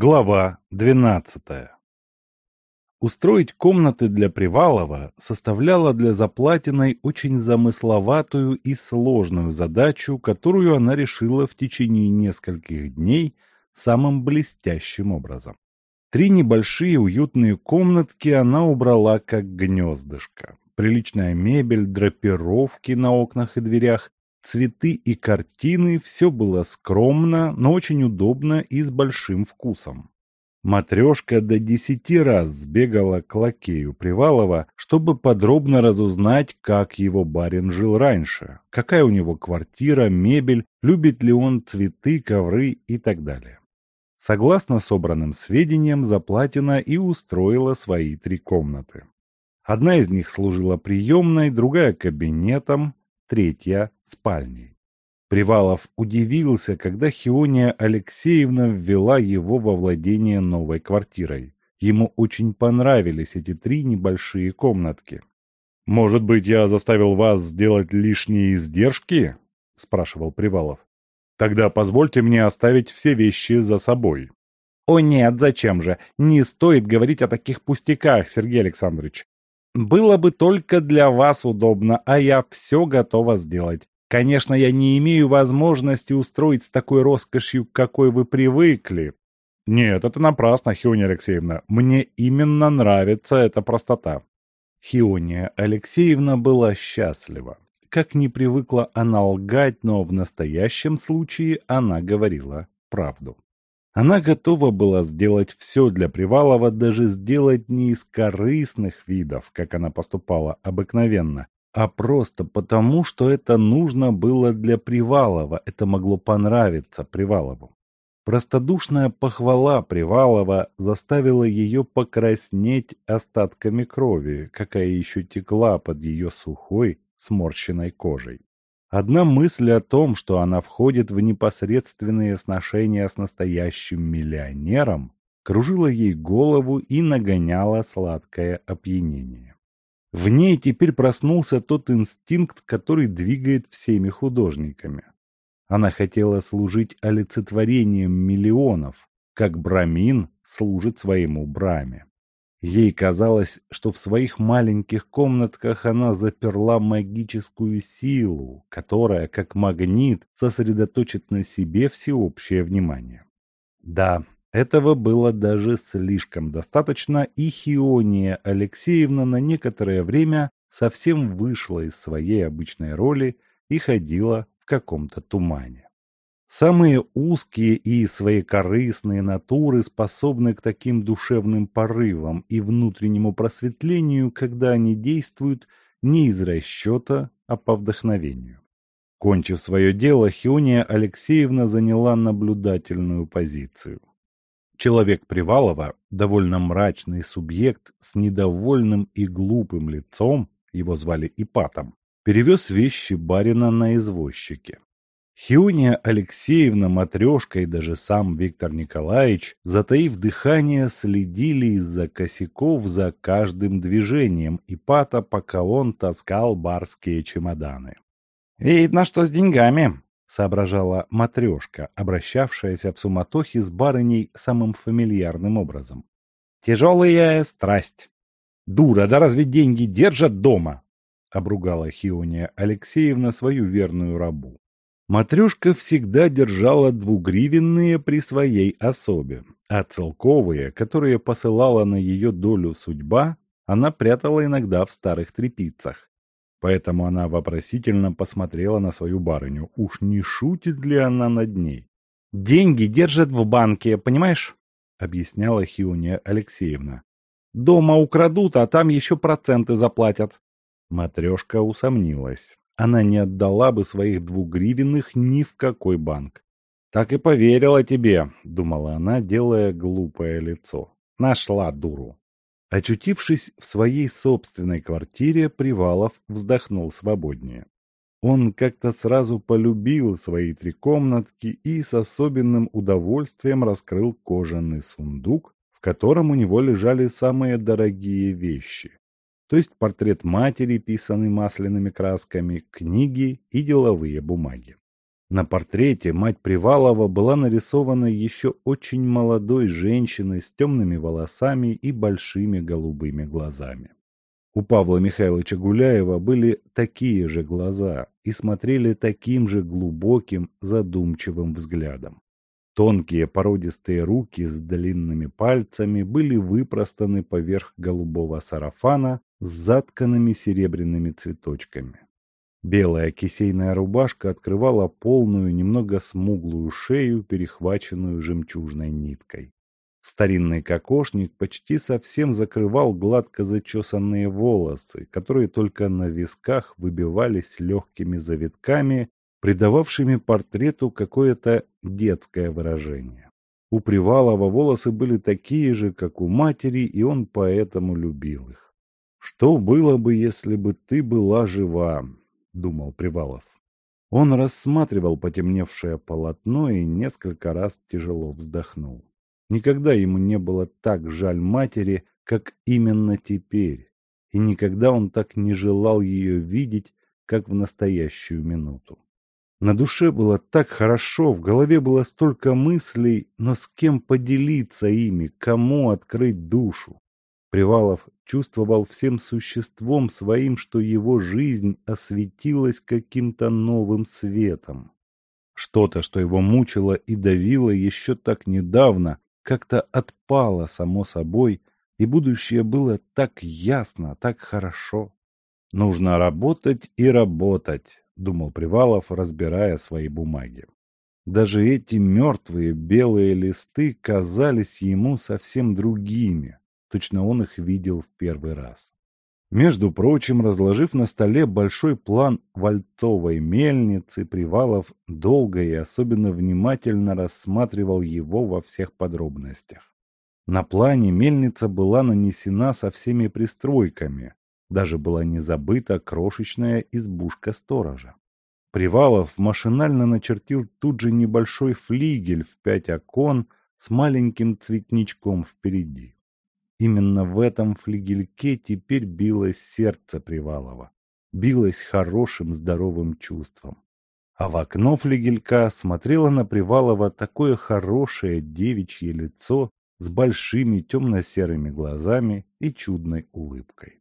Глава 12. Устроить комнаты для Привалова составляло для Заплатиной очень замысловатую и сложную задачу, которую она решила в течение нескольких дней самым блестящим образом. Три небольшие уютные комнатки она убрала как гнездышко. Приличная мебель, драпировки на окнах и дверях, цветы и картины – все было скромно, но очень удобно и с большим вкусом. Матрешка до десяти раз сбегала к лакею Привалова, чтобы подробно разузнать, как его барин жил раньше, какая у него квартира, мебель, любит ли он цветы, ковры и так далее. Согласно собранным сведениям, Заплатина и устроила свои три комнаты. Одна из них служила приемной, другая – кабинетом, третья – спальней. Привалов удивился, когда Хиония Алексеевна ввела его во владение новой квартирой. Ему очень понравились эти три небольшие комнатки. «Может быть, я заставил вас сделать лишние издержки?» – спрашивал Привалов. «Тогда позвольте мне оставить все вещи за собой». «О нет, зачем же? Не стоит говорить о таких пустяках, Сергей Александрович. Было бы только для вас удобно, а я все готова сделать. Конечно, я не имею возможности устроить с такой роскошью, какой вы привыкли. Нет, это напрасно, Хиония Алексеевна. Мне именно нравится эта простота. Хиония Алексеевна была счастлива. Как не привыкла она лгать, но в настоящем случае она говорила правду. Она готова была сделать все для Привалова, даже сделать не из корыстных видов, как она поступала обыкновенно, а просто потому, что это нужно было для Привалова, это могло понравиться Привалову. Простодушная похвала Привалова заставила ее покраснеть остатками крови, какая еще текла под ее сухой, сморщенной кожей. Одна мысль о том, что она входит в непосредственные сношения с настоящим миллионером, кружила ей голову и нагоняла сладкое опьянение. В ней теперь проснулся тот инстинкт, который двигает всеми художниками. Она хотела служить олицетворением миллионов, как Брамин служит своему Браме. Ей казалось, что в своих маленьких комнатках она заперла магическую силу, которая, как магнит, сосредоточит на себе всеобщее внимание. Да, этого было даже слишком достаточно, и Хиония Алексеевна на некоторое время совсем вышла из своей обычной роли и ходила в каком-то тумане. Самые узкие и своекорыстные натуры способны к таким душевным порывам и внутреннему просветлению, когда они действуют не из расчета, а по вдохновению. Кончив свое дело, Хиония Алексеевна заняла наблюдательную позицию. Человек Привалова, довольно мрачный субъект с недовольным и глупым лицом, его звали Ипатом, перевез вещи барина на извозчике. Хиония Алексеевна, Матрешка и даже сам Виктор Николаевич, затаив дыхание, следили из-за косяков за каждым движением Ипата, пока он таскал барские чемоданы. «Видно, что с деньгами», соображала матрешка, обращавшаяся в суматохе с барыней самым фамильярным образом. «Тяжелая страсть!» «Дура, да разве деньги держат дома?» — обругала Хиония Алексеевна свою верную рабу. Матрешка всегда держала двугривенные при своей особе, а целковые, которые посылала на ее долю судьба, она прятала иногда в старых тряпицах. Поэтому она вопросительно посмотрела на свою барыню. Уж не шутит ли она над ней? «Деньги держат в банке, понимаешь?» — объясняла Хиония Алексеевна. «Дома украдут, а там еще проценты заплатят». Матрешка усомнилась. Она не отдала бы своих двугривенных ни в какой банк. «Так и поверила тебе», — думала она, делая глупое лицо. «Нашла дуру». Очутившись в своей собственной квартире, Привалов вздохнул свободнее. Он как-то сразу полюбил свои три комнатки и с особенным удовольствием раскрыл кожаный сундук, в котором у него лежали самые дорогие вещи. То есть портрет матери, писанный масляными красками, книги и деловые бумаги. На портрете мать Привалова была нарисована еще очень молодой женщиной с темными волосами и большими голубыми глазами. У Павла Михайловича Гуляева были такие же глаза и смотрели таким же глубоким, задумчивым взглядом. Тонкие породистые руки с длинными пальцами были выпростаны поверх голубого сарафана с затканными серебряными цветочками. Белая кисейная рубашка открывала полную, немного смуглую шею, перехваченную жемчужной ниткой. Старинный кокошник почти совсем закрывал гладко зачесанные волосы, которые только на висках выбивались легкими завитками, придававшими портрету какое-то детское выражение. У Привалова волосы были такие же, как у матери, и он поэтому любил их. «Что было бы, если бы ты была жива?» — думал Привалов. Он рассматривал потемневшее полотно и несколько раз тяжело вздохнул. Никогда ему не было так жаль матери, как именно теперь, и никогда он так не желал ее видеть, как в настоящую минуту. На душе было так хорошо, в голове было столько мыслей, но с кем поделиться ими, кому открыть душу? Привалов чувствовал всем существом своим, что его жизнь осветилась каким-то новым светом. Что-то, что его мучило и давило еще так недавно, как-то отпало само собой, и будущее было так ясно, так хорошо. Нужно работать и работать, думал Привалов, разбирая свои бумаги. Даже эти мертвые белые листы казались ему совсем другими, Точно он их видел в первый раз. Между прочим, разложив на столе большой план вальцовой мельницы, Привалов долго и особенно внимательно рассматривал его во всех подробностях. На плане мельница была нанесена со всеми пристройками, даже была не забыта крошечная избушка сторожа. Привалов машинально начертил тут же небольшой флигель в пять окон с маленьким цветничком впереди. Именно в этом флигельке теперь билось сердце Привалова. Билось хорошим здоровым чувством. А в окно флигелька смотрело на Привалова такое хорошее девичье лицо с большими темно-серыми глазами и чудной улыбкой.